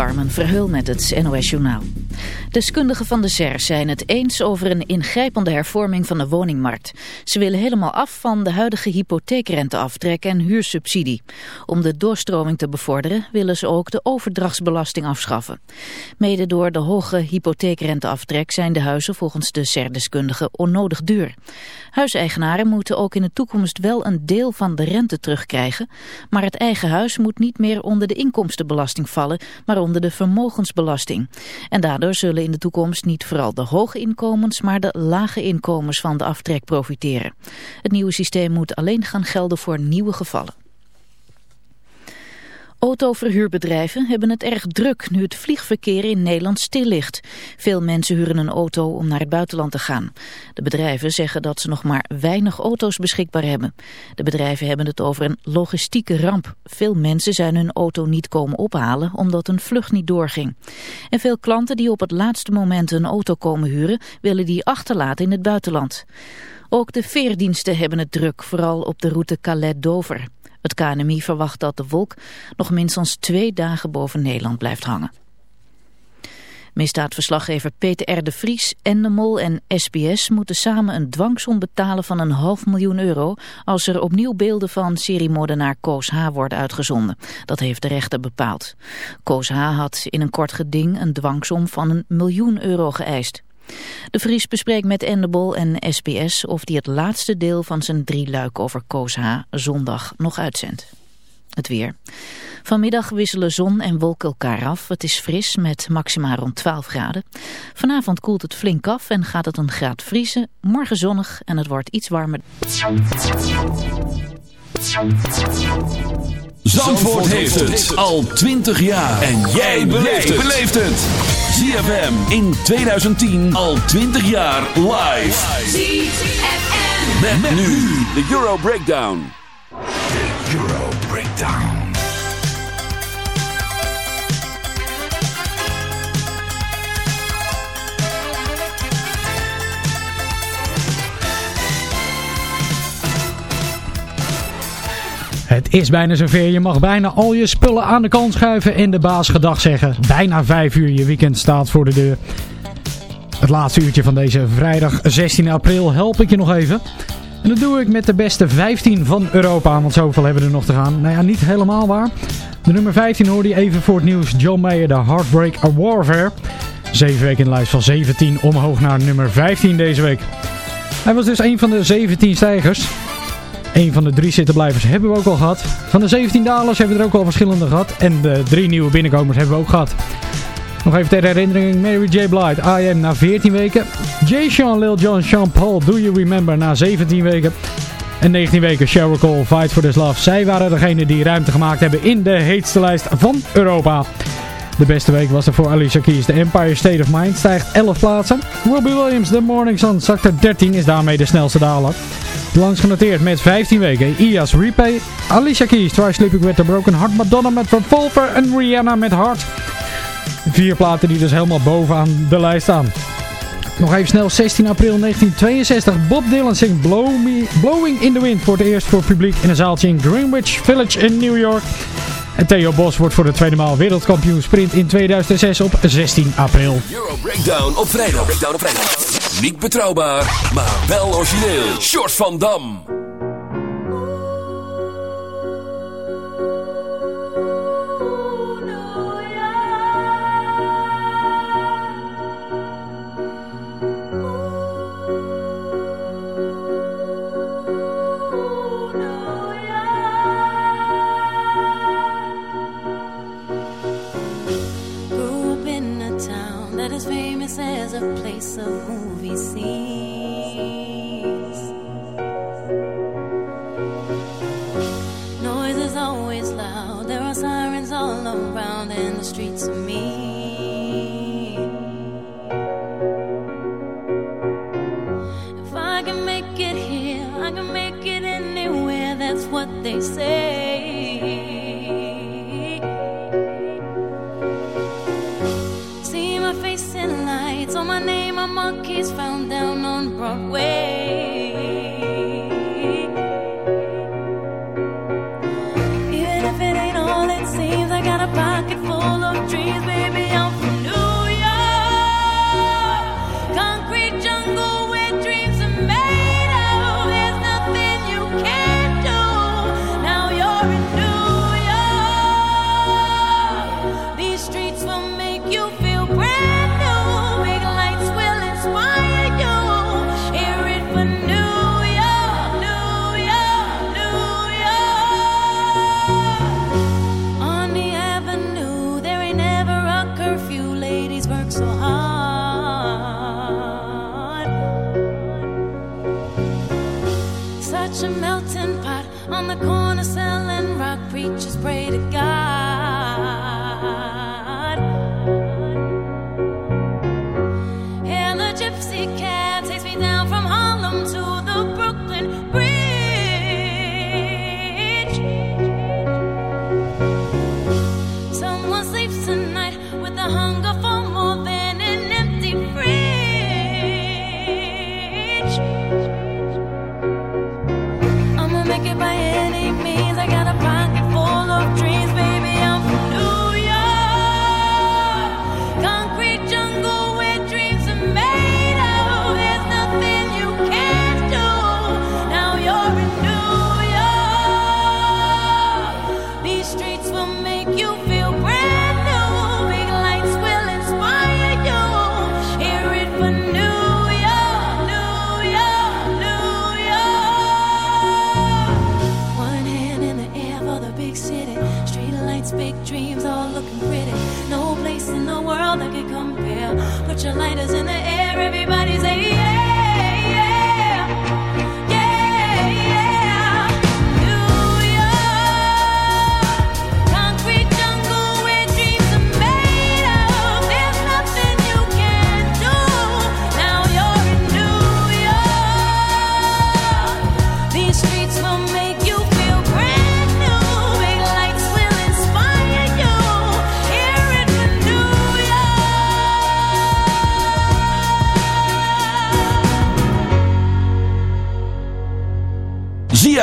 Carmen Verheul met het NOS Journaal. Deskundigen van de SER zijn het eens over een ingrijpende hervorming van de woningmarkt. Ze willen helemaal af van de huidige hypotheekrenteaftrek en huursubsidie. Om de doorstroming te bevorderen willen ze ook de overdrachtsbelasting afschaffen. Mede door de hoge hypotheekrenteaftrek zijn de huizen volgens de SER-deskundigen onnodig duur. Huiseigenaren moeten ook in de toekomst wel een deel van de rente terugkrijgen, maar het eigen huis moet niet meer onder de inkomstenbelasting vallen, maar onder de vermogensbelasting. En daardoor zullen in de toekomst niet vooral de hoge inkomens, maar de lage inkomens van de aftrek profiteren. Het nieuwe systeem moet alleen gaan gelden voor nieuwe gevallen. Autoverhuurbedrijven hebben het erg druk nu het vliegverkeer in Nederland stil ligt. Veel mensen huren een auto om naar het buitenland te gaan. De bedrijven zeggen dat ze nog maar weinig auto's beschikbaar hebben. De bedrijven hebben het over een logistieke ramp. Veel mensen zijn hun auto niet komen ophalen omdat een vlucht niet doorging. En veel klanten die op het laatste moment een auto komen huren willen die achterlaten in het buitenland. Ook de veerdiensten hebben het druk, vooral op de route Calais-Dover. Het KNMI verwacht dat de wolk nog minstens twee dagen boven Nederland blijft hangen. Misdaadverslaggever Peter R. de Vries, Endemol en SBS moeten samen een dwangsom betalen van een half miljoen euro als er opnieuw beelden van seriemoordenaar Koos H. worden uitgezonden. Dat heeft de rechter bepaald. Koos H. had in een kort geding een dwangsom van een miljoen euro geëist. De Vries bespreekt met Endebol en SBS of hij het laatste deel van zijn drie luik over Koos H. zondag nog uitzendt. Het weer. Vanmiddag wisselen zon en wolken elkaar af. Het is fris met maxima rond 12 graden. Vanavond koelt het flink af en gaat het een graad vriezen. Morgen zonnig en het wordt iets warmer. Zandvoort heeft het al 20 jaar. En jij beleeft het. ZFM in 2010 al 20 jaar live. ZFM. Met, nu de Euro Breakdown. De Euro Breakdown. Het is bijna zover. Je mag bijna al je spullen aan de kant schuiven en de baas gedag zeggen. Bijna vijf uur. Je weekend staat voor de deur. Het laatste uurtje van deze vrijdag 16 april help ik je nog even. En dat doe ik met de beste 15 van Europa. Want zoveel hebben er nog te gaan. Nou ja, niet helemaal waar. De nummer 15 hoorde je even voor het nieuws. John Mayer, de Heartbreak Warfare. Zeven weken in de lijst van 17 omhoog naar nummer 15 deze week. Hij was dus een van de 17 stijgers. Een van de drie zittenblijvers hebben we ook al gehad. Van de 17 dalers hebben we er ook al verschillende gehad. En de drie nieuwe binnenkomers hebben we ook gehad. Nog even ter herinnering, Mary J. Blige, I Am na 14 weken. J. Sean, Lil Jon, Sean Paul, Do You Remember na 17 weken. En 19 weken Sheryl Cole, Fight for This Love. Zij waren degene die ruimte gemaakt hebben in de heetste lijst van Europa. De beste week was er voor Alicia Keys. The Empire State of Mind stijgt 11 plaatsen. Robbie Williams, The Morning Sun, zakt er 13, is daarmee de snelste daler. Langs genoteerd met 15 weken. IAS Repay, Alicia Keys, Try Sleeping With The Broken Heart, Madonna met Revolver en Rihanna met Heart. Vier platen die dus helemaal bovenaan de lijst staan. Nog even snel, 16 april 1962. Bob Dylan zingt Blow Me, Blowing in the Wind voor het eerst voor publiek in een zaaltje in Greenwich Village in New York. En Theo Bos wordt voor de tweede maal wereldkampioen sprint in 2006 op 16 april. Euro Breakdown op vrijdag. Breakdown op vrijdag. Niet betrouwbaar, maar wel origineel. Short van Dam. such a melting pot on the corner selling rock preachers pray to God.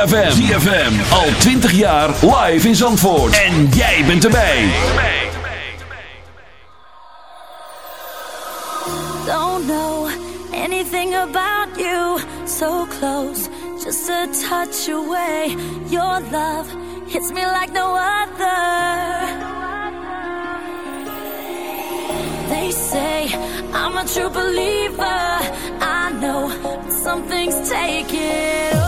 ZFM. ZFM. Al 20 jaar live in Zandvoort. En jij bent erbij. Don't know anything about you. So close. Just a touch away. Your love hits me like no other. They say I'm a true believer. I know something's taking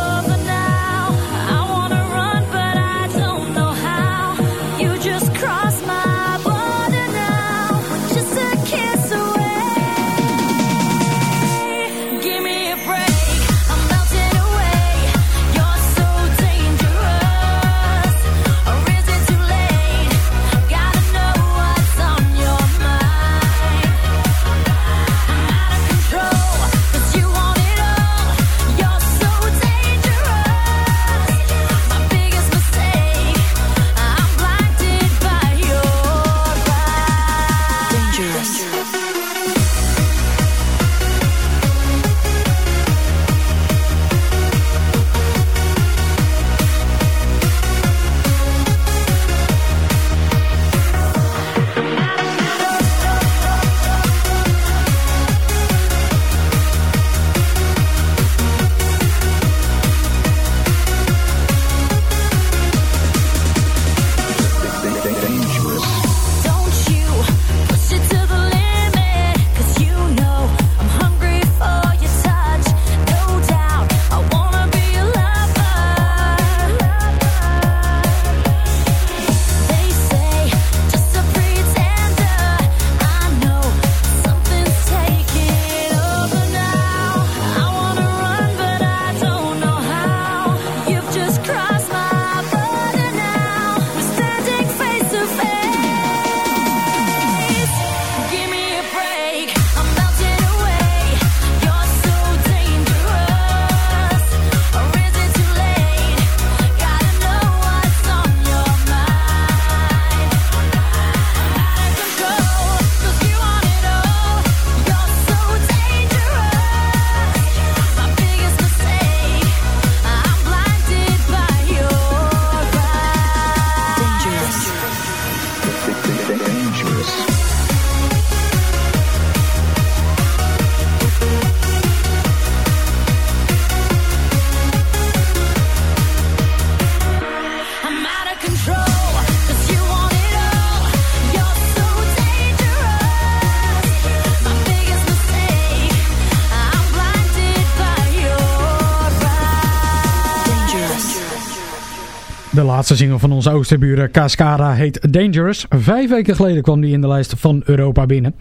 laatste single van onze oosterburen Cascada heet Dangerous. Vijf weken geleden kwam die in de lijst van Europa binnen.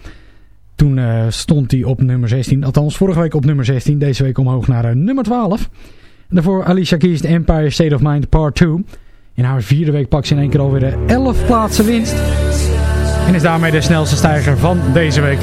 Toen uh, stond hij op nummer 16. Althans, vorige week op nummer 16. Deze week omhoog naar uh, nummer 12. En daarvoor Alicia Keys, The Empire State of Mind Part 2. In haar vierde week pakt ze in één keer alweer de 11 plaatsen winst. En is daarmee de snelste stijger van deze week.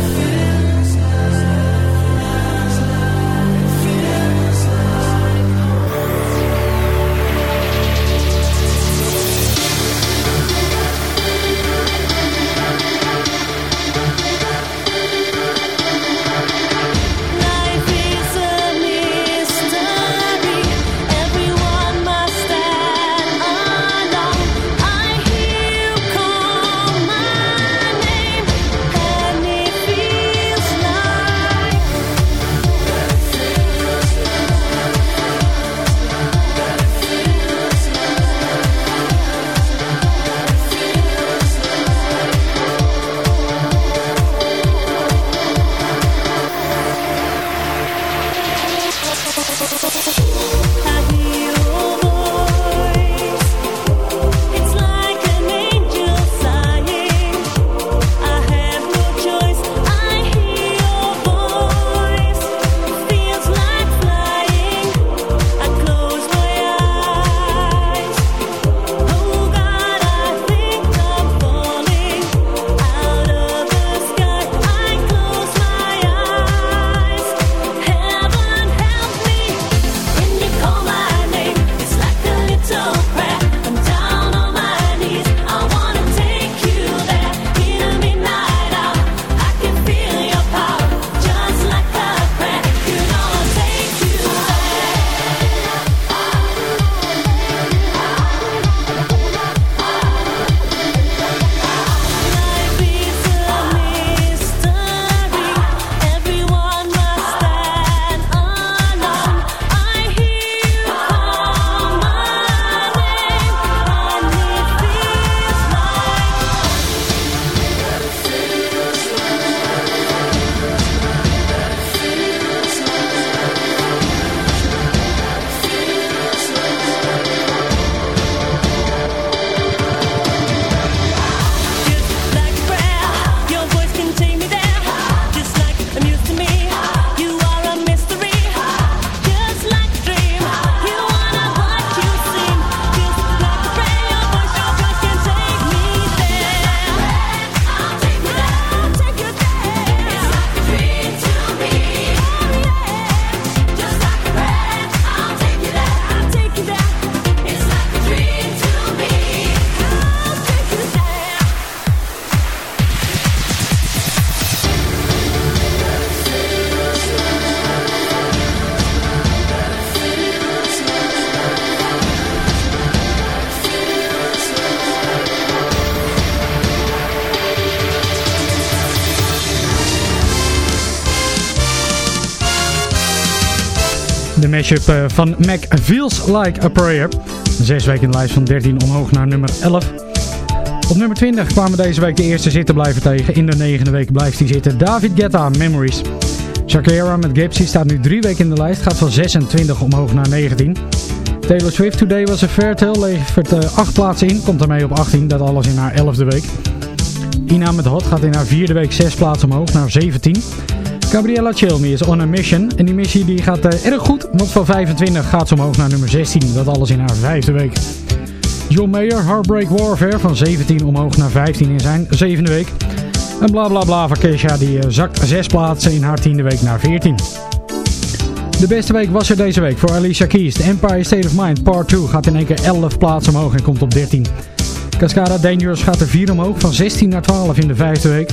Mashup uh, van Mac Feels Like a Prayer. Zes weken in de lijst van 13 omhoog naar nummer 11. Op nummer 20 kwamen deze week de eerste zitten blijven tegen. In de negende week blijft hij zitten. David Guetta, Memories. Shakira met Gypsy staat nu drie weken in de lijst. Gaat van 26 omhoog naar 19. Taylor Swift Today was a fair tale. Levert uh, 8 plaatsen in. Komt ermee op 18. Dat alles in haar 11e week. Ina met Hot gaat in haar vierde week 6 plaatsen omhoog naar 17. Gabriella Chilmi is on a mission. En die missie die gaat uh, erg goed. Want van 25 gaat ze omhoog naar nummer 16. Dat alles in haar vijfde week. John Mayer, Heartbreak Warfare van 17 omhoog naar 15 in zijn zevende week. En bla bla bla van Kesha die uh, zakt 6 plaatsen in haar tiende week naar 14. De beste week was er deze week voor Alicia Keys. The Empire State of Mind Part 2 gaat in één keer 11 plaatsen omhoog en komt op 13. Cascada Dangerous gaat er 4 omhoog van 16 naar 12 in de vijfde week.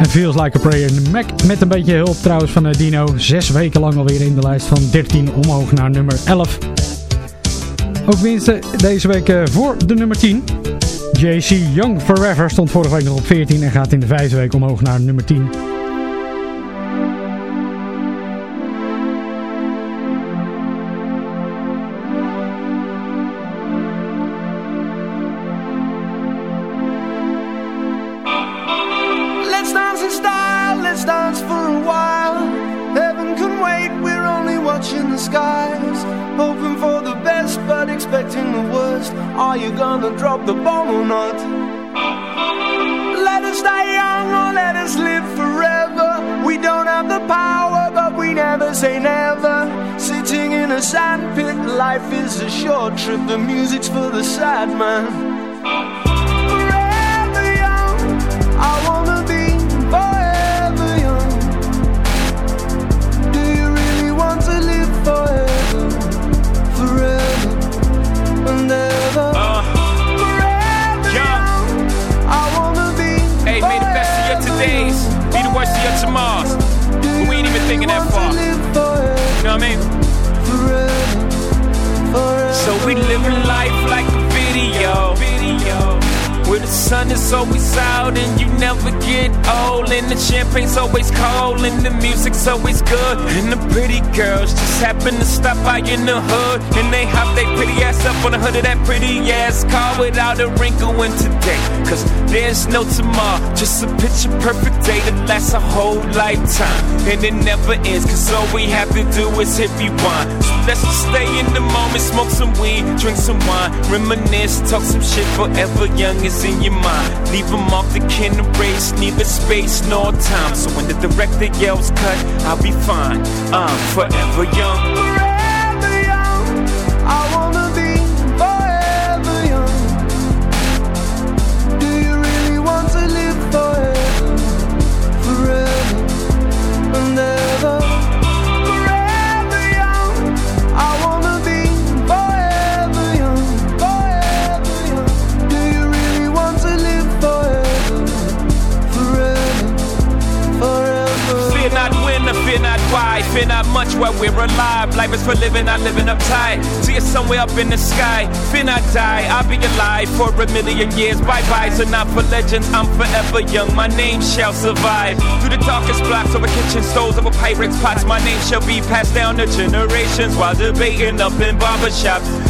En Feels Like a Prayer Mac met een beetje hulp trouwens van Dino. 6 weken lang alweer in de lijst van 13 omhoog naar nummer 11. Ook winsten deze week eh, voor de nummer 10. JC Young Forever stond vorige week nog op 14 en gaat in de vijfde week omhoog naar nummer 10. And it never ends, cause all we have to do is hit rewind. So let's just stay in the moment, smoke some weed, drink some wine, reminisce, talk some shit forever young is in your mind. Leave them off the kin race, neither space nor time. So when the director yells cut, I'll be fine. I'm forever young. While we're alive. Life is for living, not living uptight. See it somewhere up in the sky. Fear not die, I'll be alive for a million years. Bye bye, so not for legends. I'm forever young. My name shall survive. Through the darkest blocks over kitchen stoves, over pirates pots. My name shall be passed down to generations while debating up in barbershops.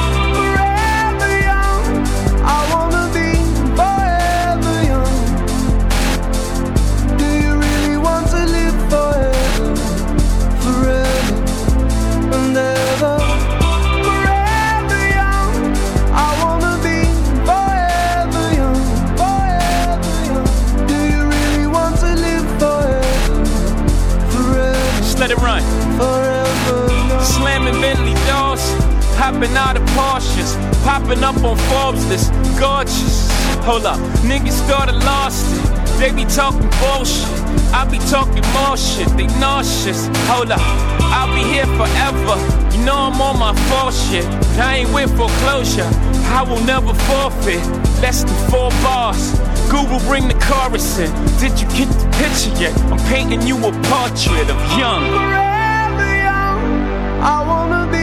Hopping out of Porsches, popping up on Forbes list, gorgeous. Hold up, niggas started lost it. They be talking bullshit. I be talking more shit. They nauseous. Hold up, I'll be here forever know I'm on my fall shit. I ain't with foreclosure. I will never forfeit. Less than four bars. Google bring the chorus in. Did you get the picture yet? I'm painting you a portrait of young. Forever young. I wanna be.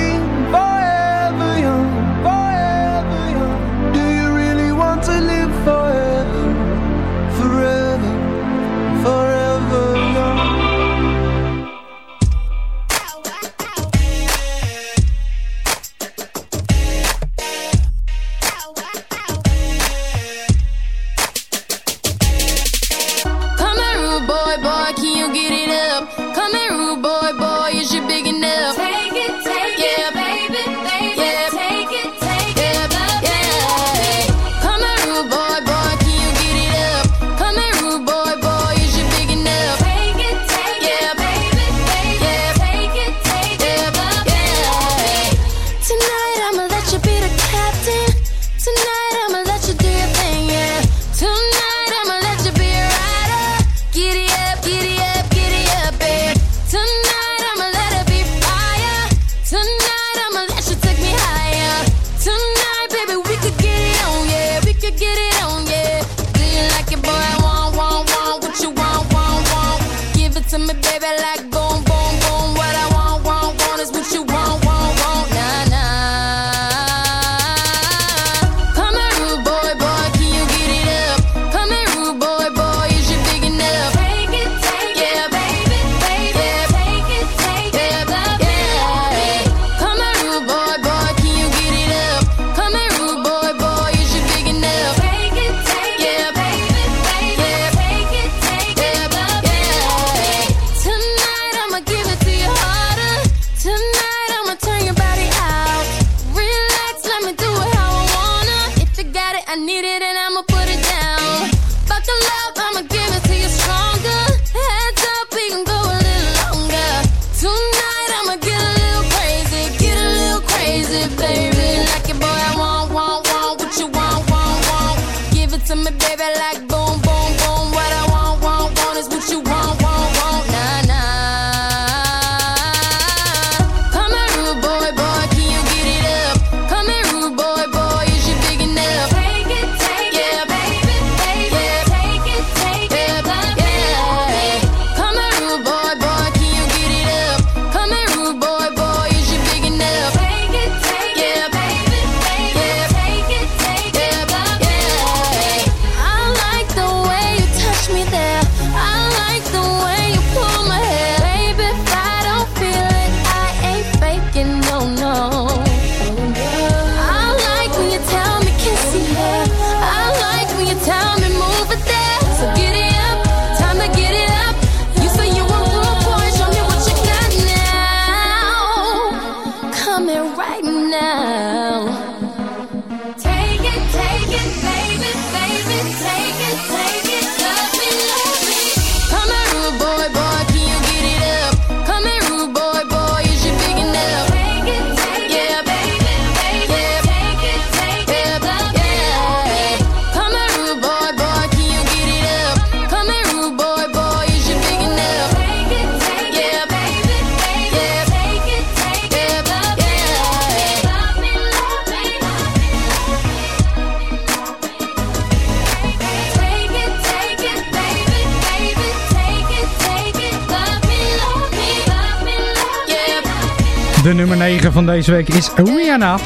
De nummer 9 van deze week is Rihanna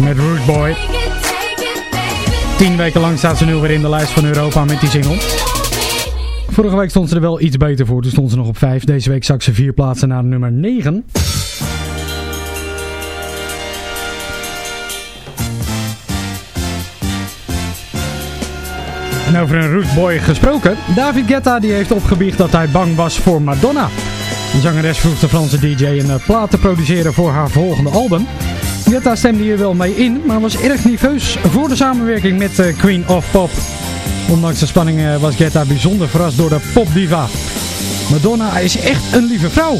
met Root Boy. 10 weken lang staat ze nu weer in de lijst van Europa met die single. Vorige week stond ze er wel iets beter voor, toen stond ze nog op 5. Deze week zak ze 4 plaatsen naar nummer 9. En over een Root Boy gesproken. David Guetta die heeft opgebiecht dat hij bang was voor Madonna. De zangeres vroeg de Franse DJ een eh, plaat te produceren voor haar volgende album. Getta stemde hier wel mee in, maar was erg nerveus voor de samenwerking met eh, Queen of Pop. Ondanks de spanning eh, was Getta bijzonder verrast door de popdiva. Madonna is echt een lieve vrouw.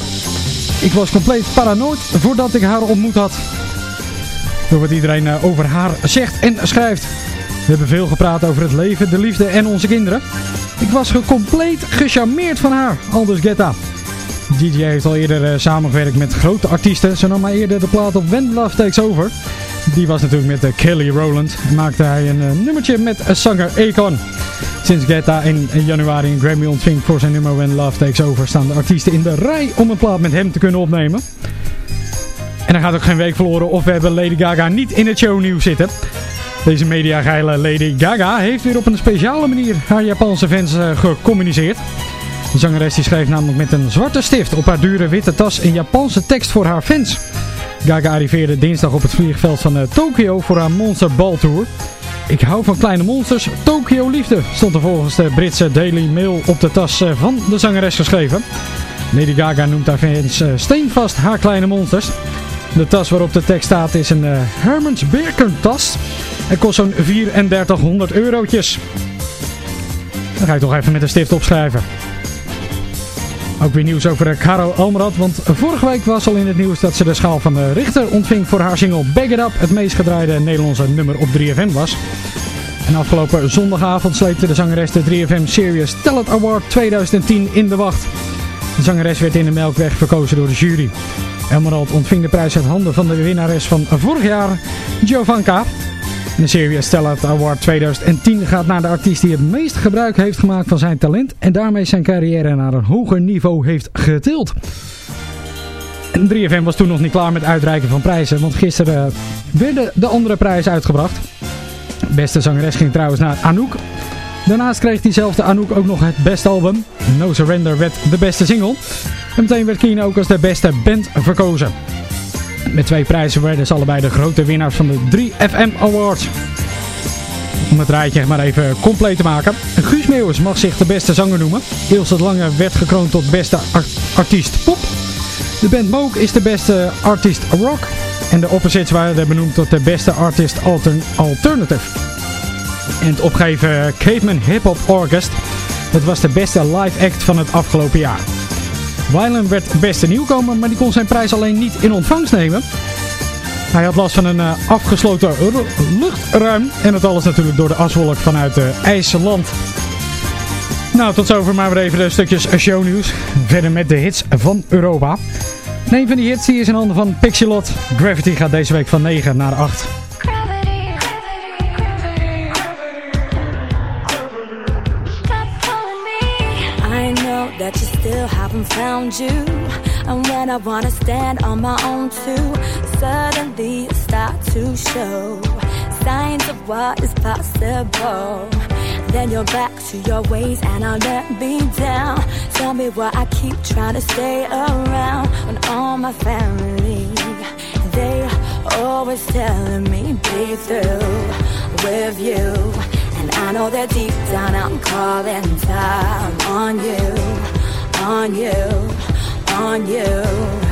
Ik was compleet paranoid voordat ik haar ontmoet had. Door wat iedereen over haar zegt en schrijft. We hebben veel gepraat over het leven, de liefde en onze kinderen. Ik was compleet gecharmeerd van haar, anders Getta. DJ heeft al eerder uh, samengewerkt met grote artiesten. Ze nam maar eerder de plaat op When Love Takes Over. Die was natuurlijk met eh, Kelly Rowland. Maakte hij een eh, nummertje met zanger Akon. Sinds Geta in januari een Grammy ontving voor zijn nummer When Love Takes Over... staan de artiesten in de rij om een plaat met hem te kunnen opnemen. En er gaat ook geen week verloren of we hebben Lady Gaga niet in het shownieuws zitten. Deze mediageile Lady Gaga heeft weer op een speciale manier haar Japanse fans gecommuniceerd. De zangeres die schreef namelijk met een zwarte stift op haar dure witte tas een Japanse tekst voor haar fans. Gaga arriveerde dinsdag op het vliegveld van uh, Tokio voor haar Monster Ball Tour. Ik hou van kleine monsters, Tokio liefde, stond er volgens de Britse Daily Mail op de tas uh, van de zangeres geschreven. Lady Gaga noemt haar fans steenvast haar kleine monsters. De tas waarop de tekst staat is een uh, Hermans Birken tas. En kost zo'n 3400 eurotjes. Dan ga ik toch even met een stift opschrijven. Ook weer nieuws over Caro Almerad, want vorige week was al in het nieuws dat ze de schaal van de Richter ontving voor haar single Bag It Up, het meest gedraaide Nederlandse nummer op 3FM was. En afgelopen zondagavond sleepte de zangeres de 3FM Serious Talent Award 2010 in de wacht. De zangeres werd in de Melkweg verkozen door de jury. Emerald ontving de prijs uit handen van de winnares van vorig jaar, Giovanka. De Serious Talent Award 2010 gaat naar de artiest die het meest gebruik heeft gemaakt van zijn talent en daarmee zijn carrière naar een hoger niveau heeft getild. 3FM was toen nog niet klaar met uitreiken van prijzen, want gisteren werden de andere prijzen uitgebracht. Beste zangeres ging trouwens naar Anouk. Daarnaast kreeg diezelfde Anouk ook nog het beste album. No Surrender werd de beste single. En meteen werd Keen ook als de beste band verkozen. Met twee prijzen werden ze allebei de grote winnaars van de 3FM Awards. Om het rijtje maar even compleet te maken. Guus Meeuwis mag zich de beste zanger noemen. Ilse Lange werd gekroond tot beste artiest pop. De band Moog is de beste artiest rock. En de opposites waren benoemd tot de beste artist alternative. En het opgeven Caveman Hip Hop Orchest. Het was de beste live act van het afgelopen jaar. Wyland werd beste nieuwkomer, maar die kon zijn prijs alleen niet in ontvangst nemen. Hij had last van een uh, afgesloten luchtruim. En het alles natuurlijk door de aswolk vanuit uh, IJsland. Nou, tot zover maar weer even de stukjes shownieuws. Verder met de hits van Europa. een van die hits is in handen van Pixelot. Gravity gaat deze week van 9 naar 8. Still haven't found you. And when I wanna stand on my own too, suddenly start to show signs of what is possible. Then you're back to your ways and I'll let me down. Tell me why I keep trying to stay around when all my family, they always telling me be through with you. And I know that deep down I'm calling time on you on you, on you.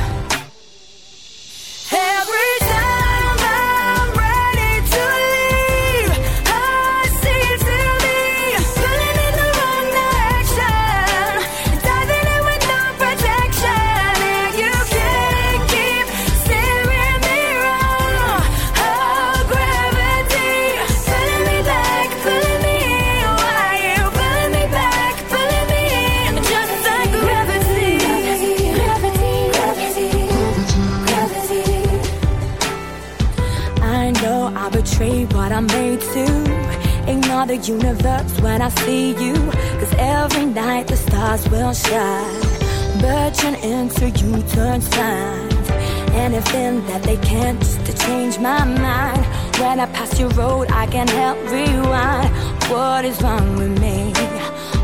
The universe when I see you. Cause every night the stars will shine. Birching into you turn signs. Anything that they can't just to change my mind. When I pass your road, I can help rewind. What is wrong with me?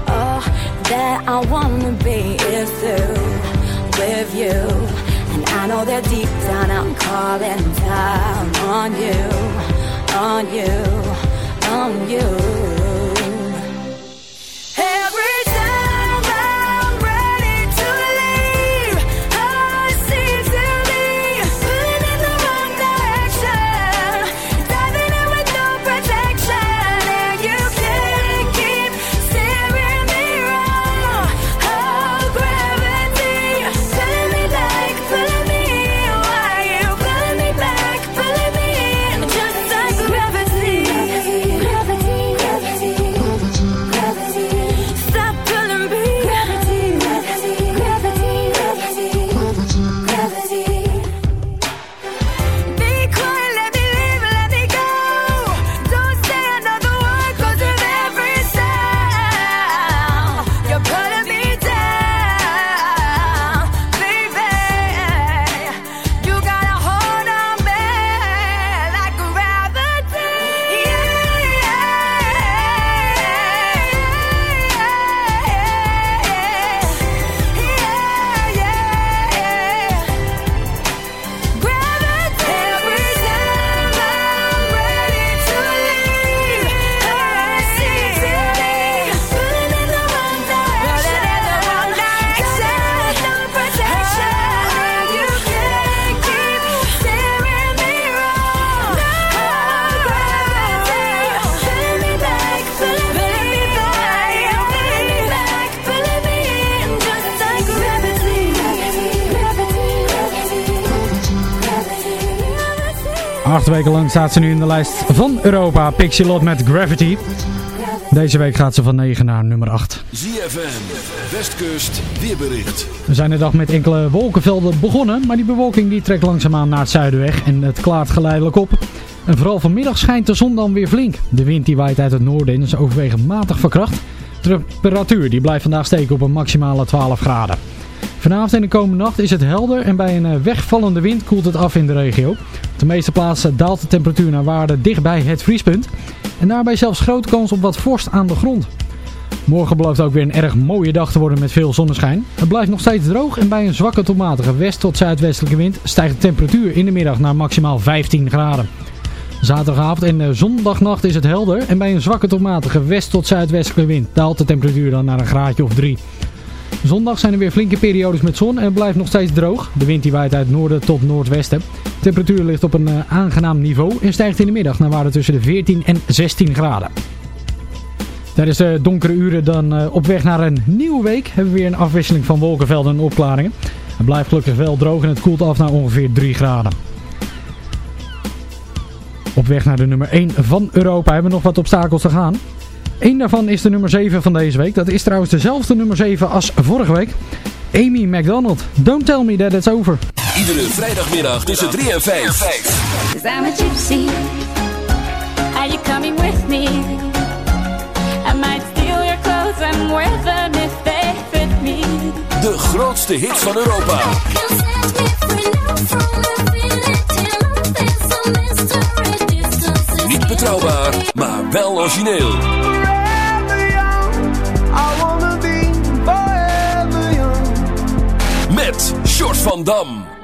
Oh, that I wanna be is through with you. And I know that deep down I'm calling time on you, on you on you. Weken lang staat ze nu in de lijst van Europa. Pixie Lot met Gravity. Deze week gaat ze van 9 naar nummer 8. ZFM, Westkust, weerbericht. We zijn de dag met enkele wolkenvelden begonnen, maar die bewolking die trekt langzaamaan naar het zuiden weg en het klaart geleidelijk op. En vooral vanmiddag schijnt de zon dan weer flink. De wind die waait uit het noorden en is overwegend matig verkracht. De temperatuur die blijft vandaag steken op een maximale 12 graden. Vanavond en de komende nacht is het helder en bij een eh, wegvallende wind koelt het af in de regio. Op de meeste plaatsen daalt de temperatuur naar waarde dichtbij het vriespunt. En daarbij zelfs grote kans op wat vorst aan de grond. Morgen belooft ook weer een erg mooie dag te worden met veel zonneschijn. Het blijft nog steeds droog en bij een zwakke tot matige west- tot zuidwestelijke wind stijgt de temperatuur in de middag naar maximaal 15 graden. Zaterdagavond en eh, zondagnacht is het helder en bij een zwakke tot matige west- tot zuidwestelijke wind daalt de temperatuur dan naar een graadje of 3. Zondag zijn er weer flinke periodes met zon en het blijft nog steeds droog. De wind die waait uit noorden tot noordwesten. De temperatuur ligt op een uh, aangenaam niveau en stijgt in de middag naar waarde tussen de 14 en 16 graden. Tijdens de donkere uren dan uh, op weg naar een nieuwe week hebben we weer een afwisseling van wolkenvelden en opklaringen. Het blijft gelukkig wel droog en het koelt af naar ongeveer 3 graden. Op weg naar de nummer 1 van Europa hebben we nog wat obstakels te gaan. Eén daarvan is de nummer 7 van deze week. Dat is trouwens dezelfde nummer 7 als vorige week. Amy McDonald. Don't tell me that it's over. Iedere vrijdagmiddag tussen 3 en 5. Cause I'm a gypsy. Are you coming with me? I might steal your clothes and wear them if they fit me. De grootste hits van Europa. Niet betrouwbaar, maar wel origineel. Short van Dam.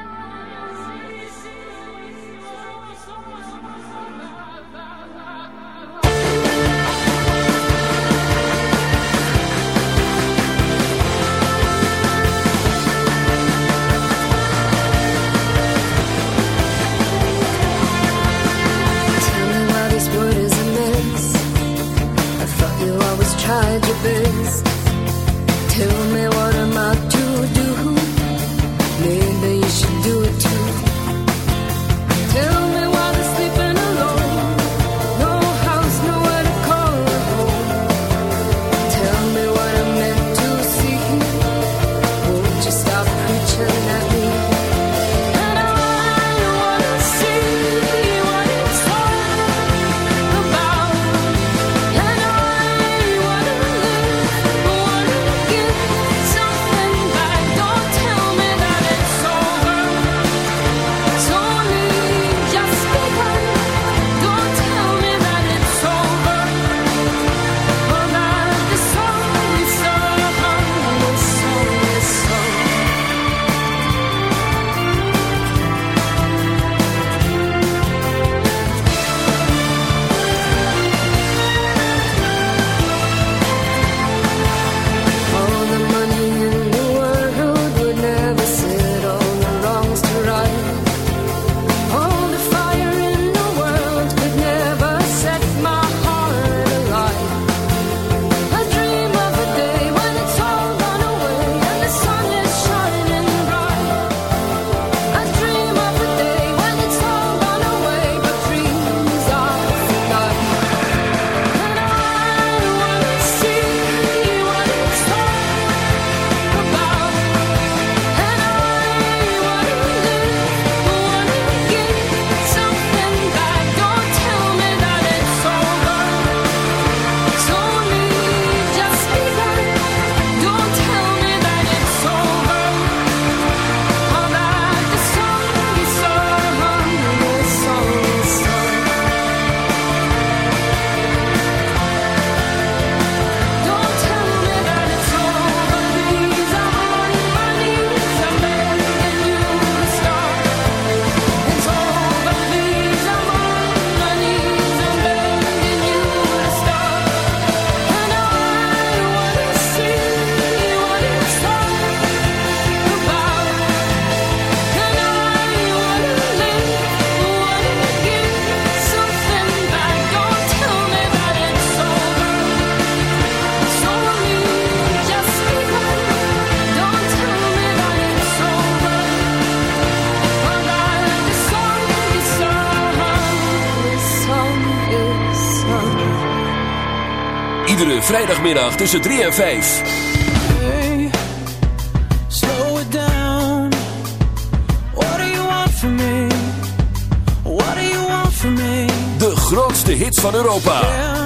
vrijdagmiddag tussen 3 en 5. Hey, slow it down. What do you want from me? What do you want from me? De grootste hits van Europa. Yeah.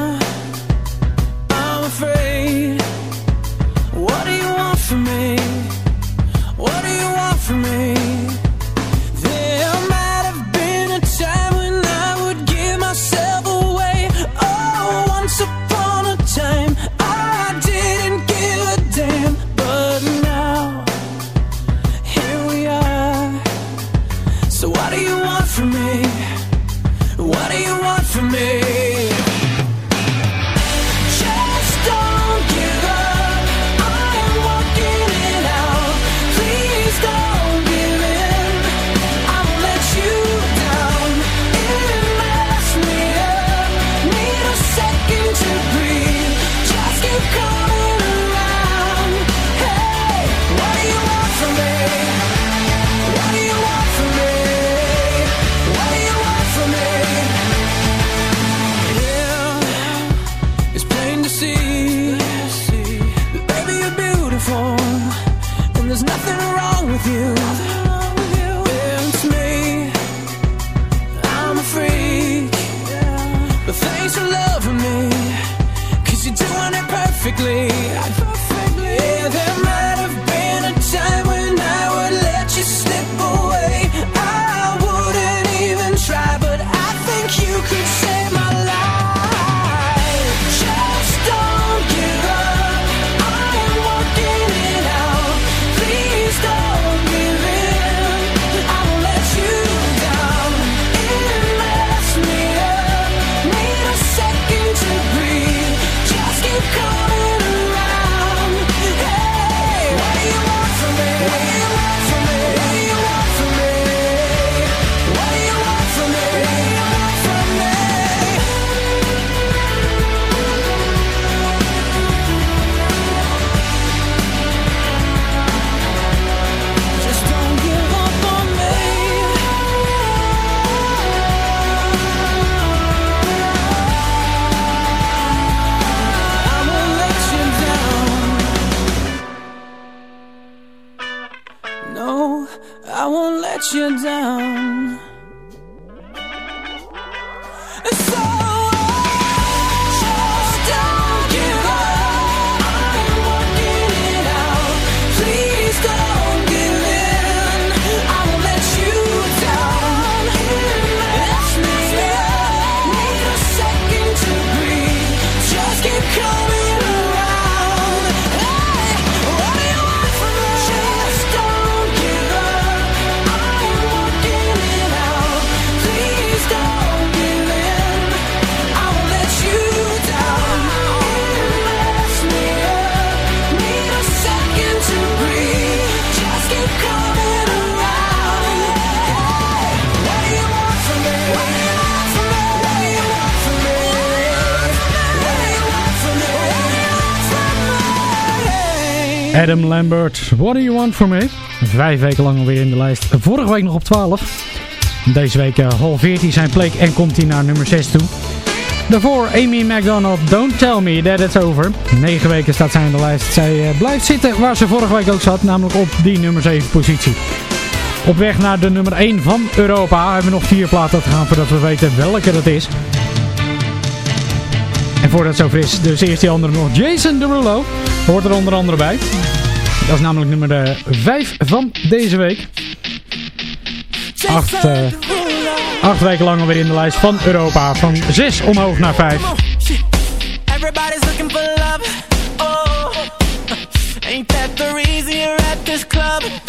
Adam Lambert, What Do You Want for Me? Vijf weken lang alweer in de lijst. Vorige week nog op 12. Deze week uh, hij 14 zijn plek en komt hij naar nummer 6 toe. Daarvoor Amy McDonald, Don't Tell Me That It's Over. Negen weken staat zij in de lijst. Zij eh, blijft zitten waar ze vorige week ook zat, namelijk op die nummer 7 positie. Op weg naar de nummer 1 van Europa hebben we nog vier platen te gaan voordat we weten welke dat is. En voordat het zover is, dus eerst die andere nog Jason Derulo hoort er onder andere bij. Dat is namelijk nummer eh, 5 van deze week. 8 uh, eh, weken lang alweer in de lijst van Europa. Van 6 omhoog naar 5. Everybody's looking for love. Oh, ain't that the reason you're at this club?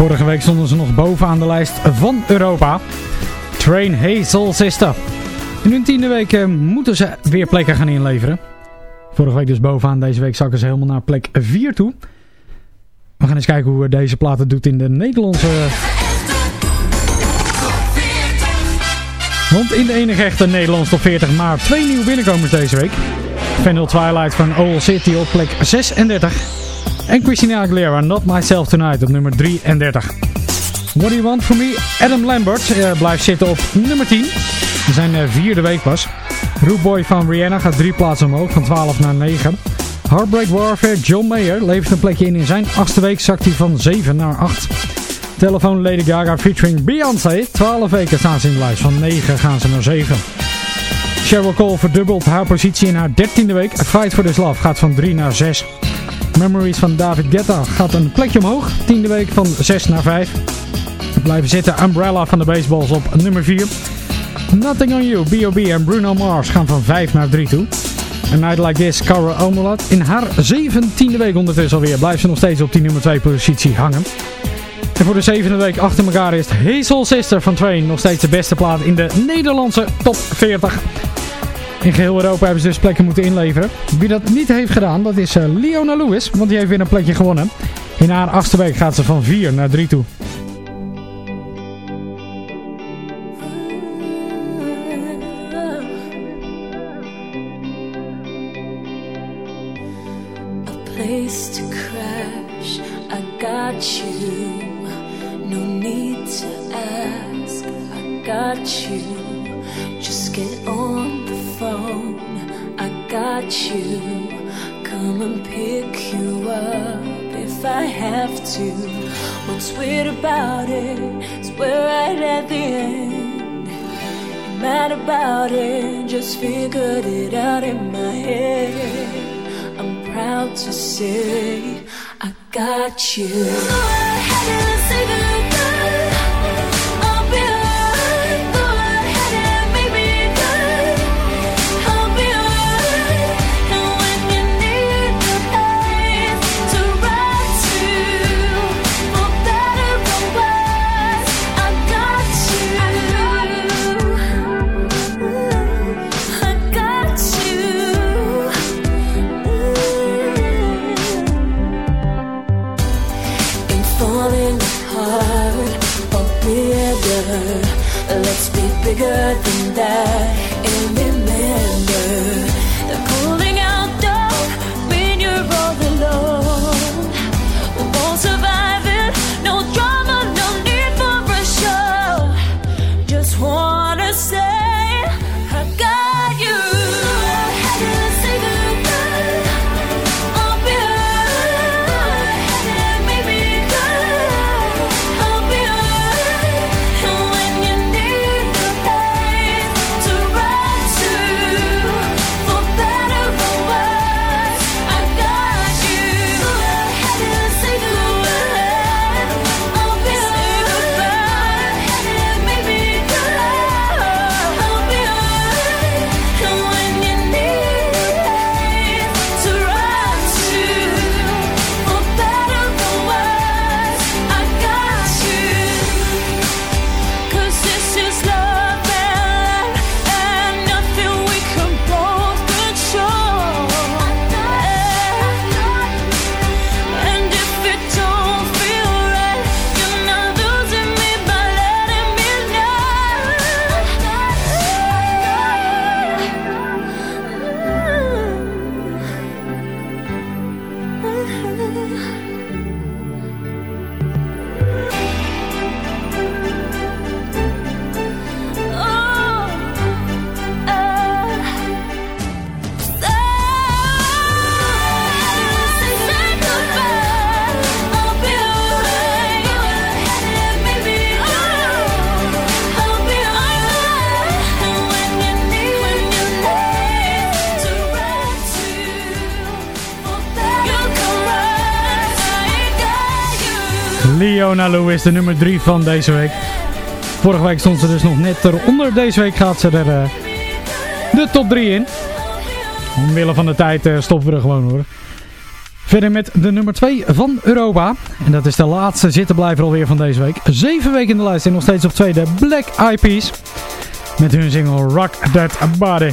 Vorige week stonden ze nog bovenaan de lijst van Europa. Train Hazel Sister. In hun tiende week eh, moeten ze weer plekken gaan inleveren. Vorige week dus bovenaan, deze week zakken ze helemaal naar plek 4 toe. We gaan eens kijken hoe deze plaat doet in de Nederlandse... Want in de enige echte Nederlandse top 40 maar twee nieuwe binnenkomers deze week. Vandal Twilight van Owl City op plek 36. En Christina Aguilera, Not Myself Tonight op nummer 33. What Do You Want From Me? Adam Lambert uh, blijft zitten op nummer 10. Zijn uh, vierde week pas. Root Boy van Rihanna gaat drie plaatsen omhoog, van 12 naar 9. Heartbreak Warfare, John Mayer levert een plekje in in zijn achtste week, zakt hij van 7 naar 8. Telefoon Lady Gaga featuring Beyoncé, 12 weken staan ze in de lijst, van 9 gaan ze naar 7. Sheryl Cole verdubbelt haar positie in haar dertiende week. Fight for this Love gaat van 3 naar 6. Memories van David Guetta gaat een plekje omhoog. Tiende week van 6 naar 5. We blijven zitten. Umbrella van de Baseballs op nummer 4. Nothing on You, B.O.B. en Bruno Mars gaan van 5 naar 3 toe. A Night Like This, Cara Omelat. In haar 17e week ondertussen alweer blijft ze nog steeds op die nummer 2 positie hangen. En voor de zevende week achter elkaar is Hazel Sister van Train nog steeds de beste plaat in de Nederlandse top 40. In geheel Europa hebben ze dus plekken moeten inleveren. Wie dat niet heeft gedaan, dat is uh, Leona Lewis, want die heeft weer een plekje gewonnen. In haar achtste week gaat ze van 4 naar 3 toe. Figured it out in my head I'm proud to say I got you. Leona Lewis, de nummer 3 van deze week. Vorige week stond ze dus nog net eronder. Deze week gaat ze er eh, de top 3 in. Omwille van de tijd eh, stoppen we er gewoon hoor. Verder met de nummer 2 van Europa. En dat is de laatste zittenblijver alweer van deze week. Zeven weken in de lijst en nog steeds op tweede Black Eyed Peas. Met hun single Rock That Body.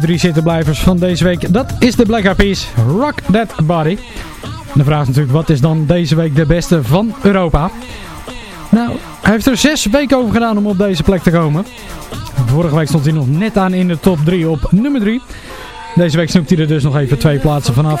De drie zittenblijvers van deze week, dat is de Black Eyed Rock That Body. de vraag is natuurlijk, wat is dan deze week de beste van Europa? Nou, hij heeft er zes weken over gedaan om op deze plek te komen. Vorige week stond hij nog net aan in de top 3 op nummer 3. Deze week snoept hij er dus nog even twee plaatsen vanaf.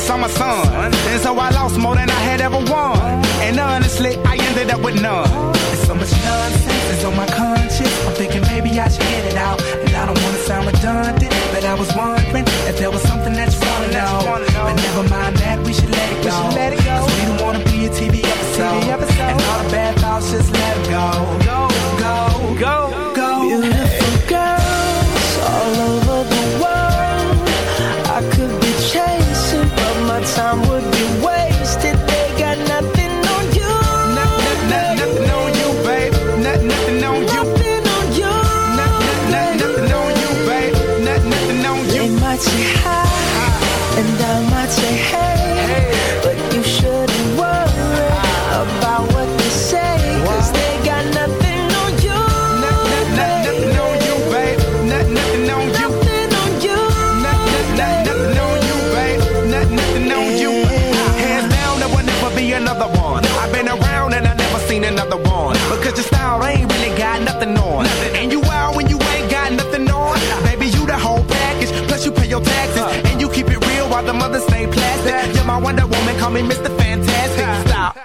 In the summer sun. And so I lost more than I had ever won. And honestly, I ended up with none. There's so much nonsense is on my conscience. I'm thinking maybe I should get it out. And I don't wanna sound redundant, but I was wondering if there was something that you wanna know. But never mind that, we should let it go. Cause we don't wanna be a TV episode. And all the bad thoughts, just let it go. Go, go, go, go. Call me Mr. Fantastic. Stop.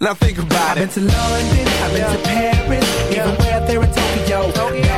Now think about it. I've been to London, I've been to Paris, yeah. even where there in Tokyo. Back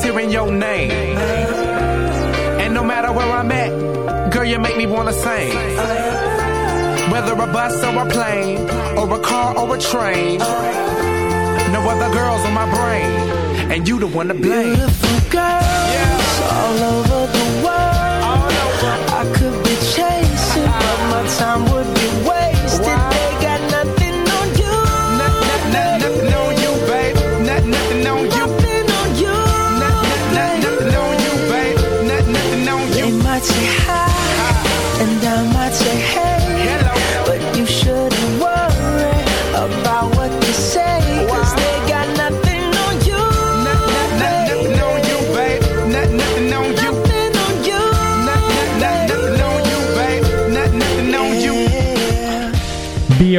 always hearing your name. And no matter where I'm at, girl, you make me wanna sing. Whether a bus or a plane, or a car or a train. No other girls on my brain, and you the one to blame. Beautiful girls all over the world. I could be chasing, but my time would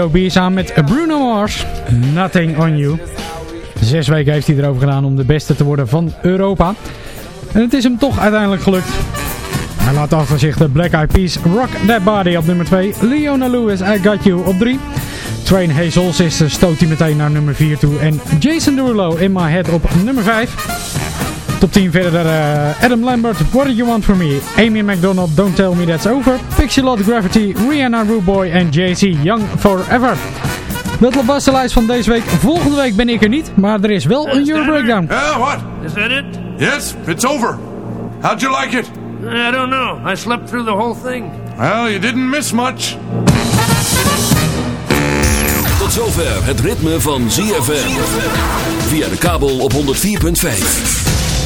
B.O.B. samen met Bruno Mars. Nothing on you. Zes weken heeft hij erover gedaan om de beste te worden van Europa. En het is hem toch uiteindelijk gelukt. Hij laat achter zich de Black Eyed Peas Rock That Body op nummer 2. Leona Lewis I Got You op 3. Train Hazel Sisters stoot hij meteen naar nummer 4 toe. En Jason Derulo In My Head op nummer 5. Top 10 verder eh, Adam Lambert, What Do You Want From Me? Amy McDonald, Don't Tell Me That's Over. Pixie Lott Gravity, Rihanna Rude Boy en JC Young Forever. Dat was de lijst van deze week. Volgende week ben ik er niet, maar er is wel een Euro Breakdown. Yeah, what? Is that it? Yes, it's over. How'd you like it? I don't know. I slept through the whole thing. Well, you didn't miss much. Tot zover het ritme van ZFM. Via de kabel op 104.5.